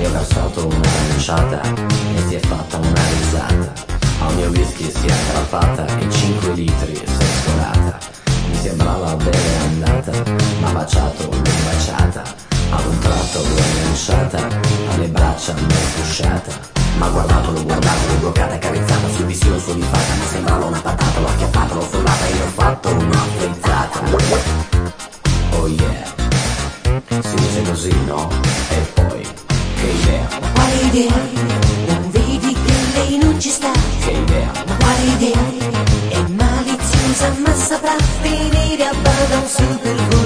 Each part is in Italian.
Mi ha versato una lanciata e si è fatta una risata. Al mio whisky si è aggrappata e 5 litri si è scolata Mi sembrava bene andata, ma baciato l'ho baciata A un tratto l'ho lanciata, alle braccia mi è frusciata ma guardato, l'ho bloccata carezzata. Sul visino sollifata, mi sembrava una patata L'ho acchiappata, l'ho frullata e gli ho fatto una frizzata. Oh yeah. Si dice così, no? E poi sei idea. Ma quale idea? Non vedi che lei non ci sta? Sei idea. Ma quale idea? È maliziosa ma saprà tenere a bada un supervisore.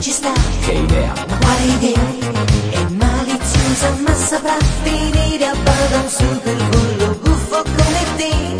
ci sta. Che idea. Ma quale idea? È maliziosa ma saprà finire a bada un super bullo buffo come te.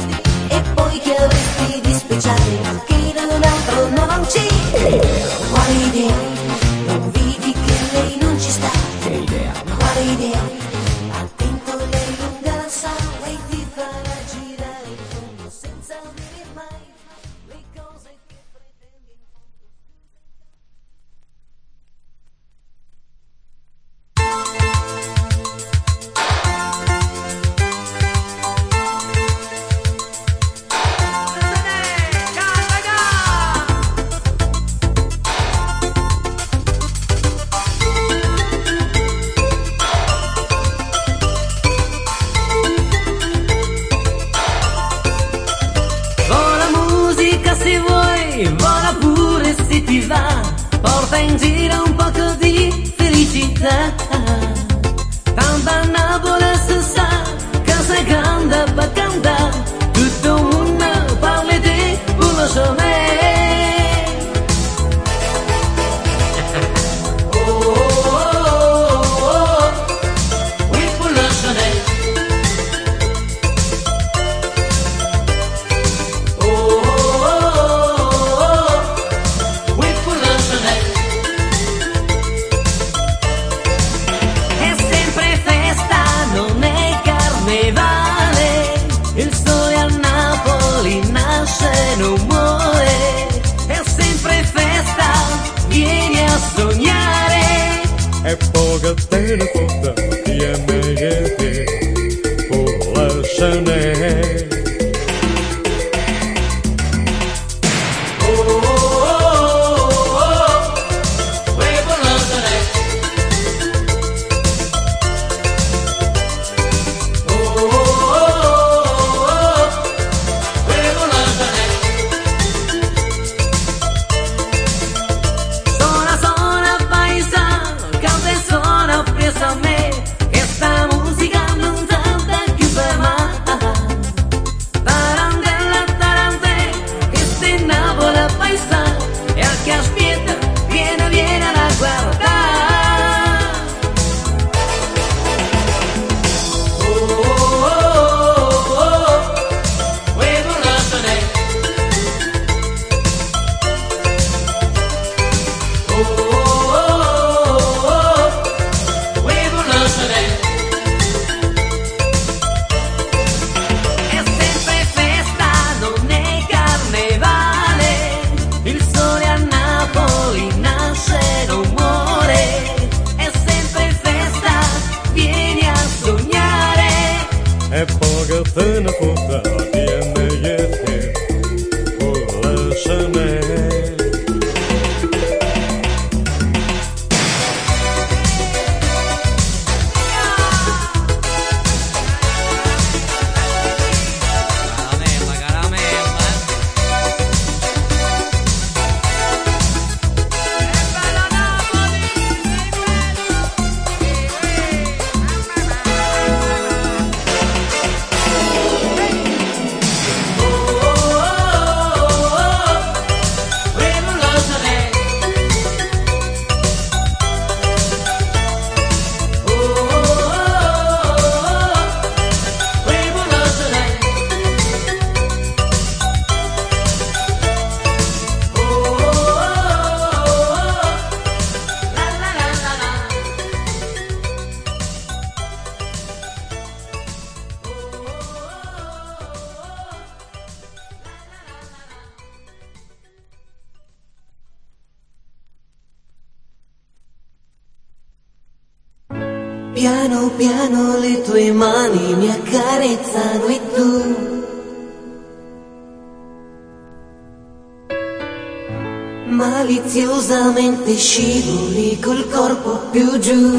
Maliziosamente scivoli col corpo più giù.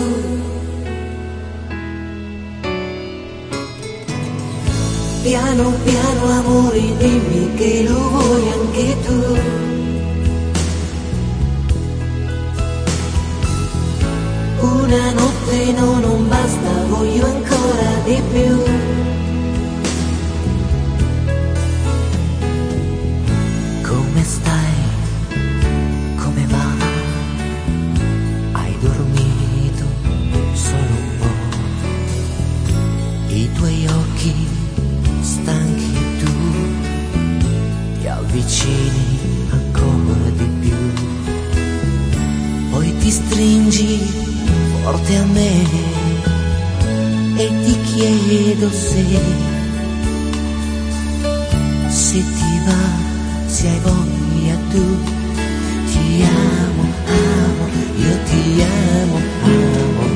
Piano piano amore dimmi che lo vuoi anche tu. Una notte forte a me e ti chiedo se, se ti va, se hai voglia tu, ti amo, amo, io ti amo, amo.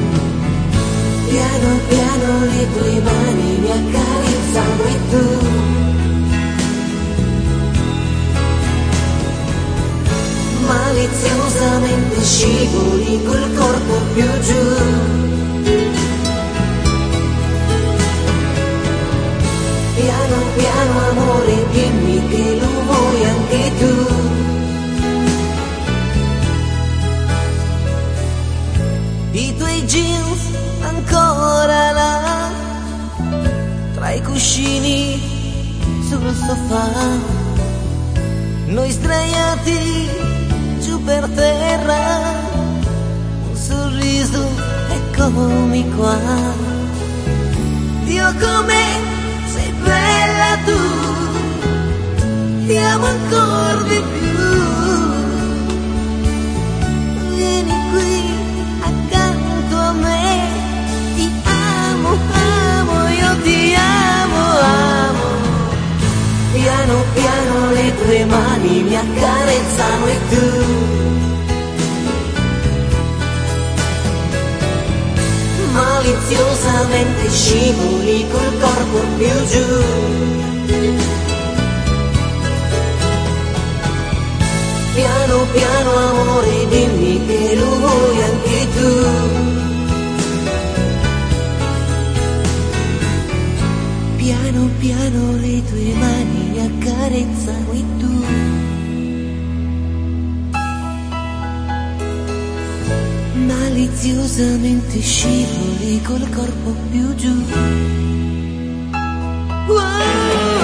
Piano piano le tue mani mi accarezzano e tu maliziosamente scivoli col corpo più giù. Piano piano amore dimmi che lo vuoi anche tu. I tuoi jeans ancora là, tra i cuscini sul sofà, noi sdraiati per terra, un sorriso, eccomi qua. Dio come sei bella tu, ti amo ancora di più. Vieni qui accanto a me, ti amo, amo, io ti amo, amo. Piano piano le tue mani mi accarezzano e tu maliziosamente scivoli col corpo più giù. Piano piano amore dimmi che lo vuoi anche tu. Piano piano le tue mani accarezzano i tu. Deliziosamente scivoli col corpo più giù. Wow.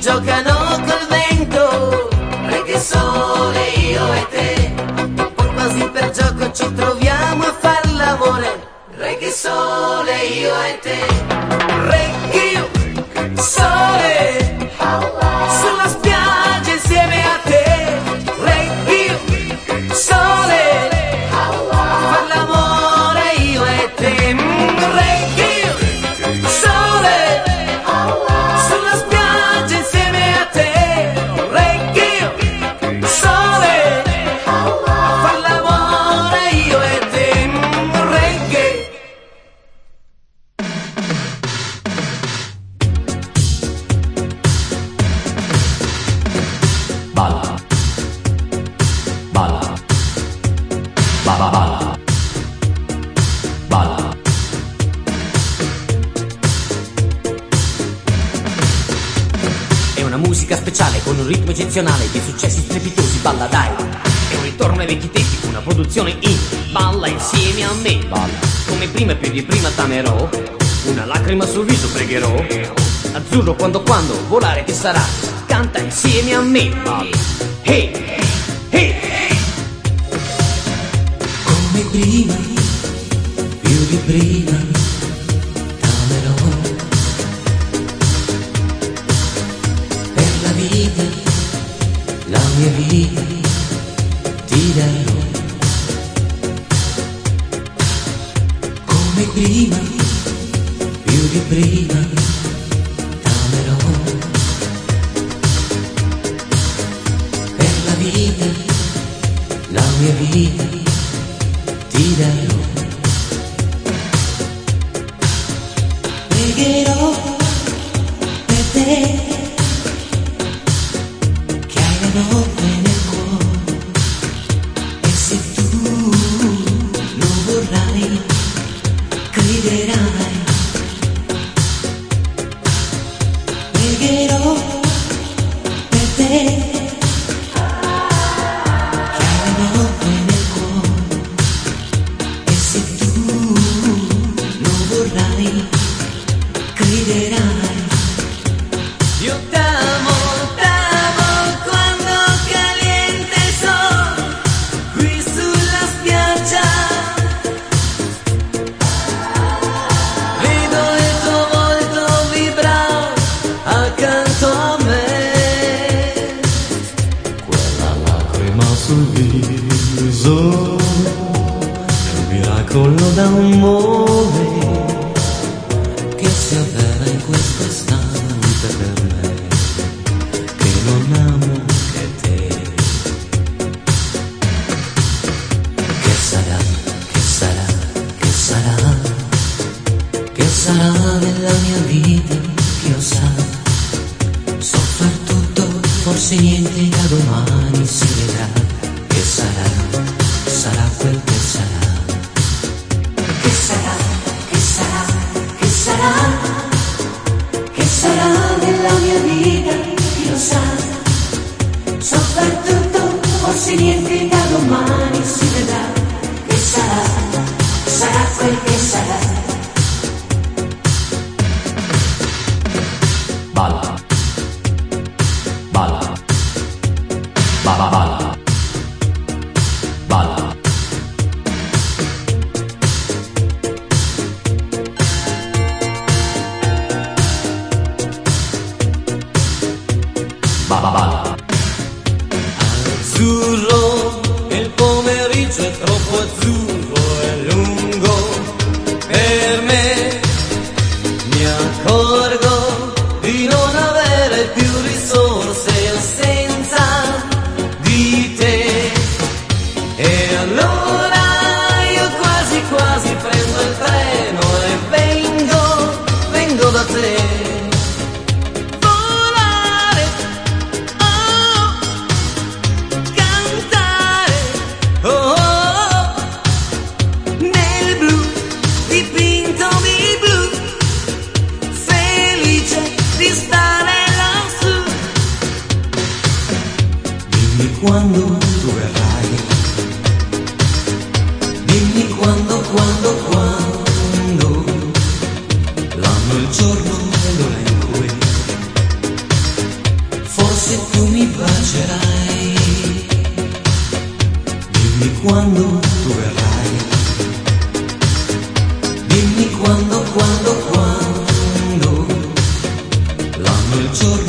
giocano col vento, perché sole io e te, poi quasi per gioco ci troviamo a far l'amore, reggae sole io e te, reggae sole sulla spiaggia. amerò Una lacrima sul viso pregherò. Azzurro quando quando volare che sarà. Canta insieme a me Bobby. Hey, hey. Come prima, più di prima T'amerò. Per la vita, la mia vita Ti darò. come prima, più di prima. Per la vita, la mia vita. vita che ho sano, soffar tutto, forse niente da domani. 멈춰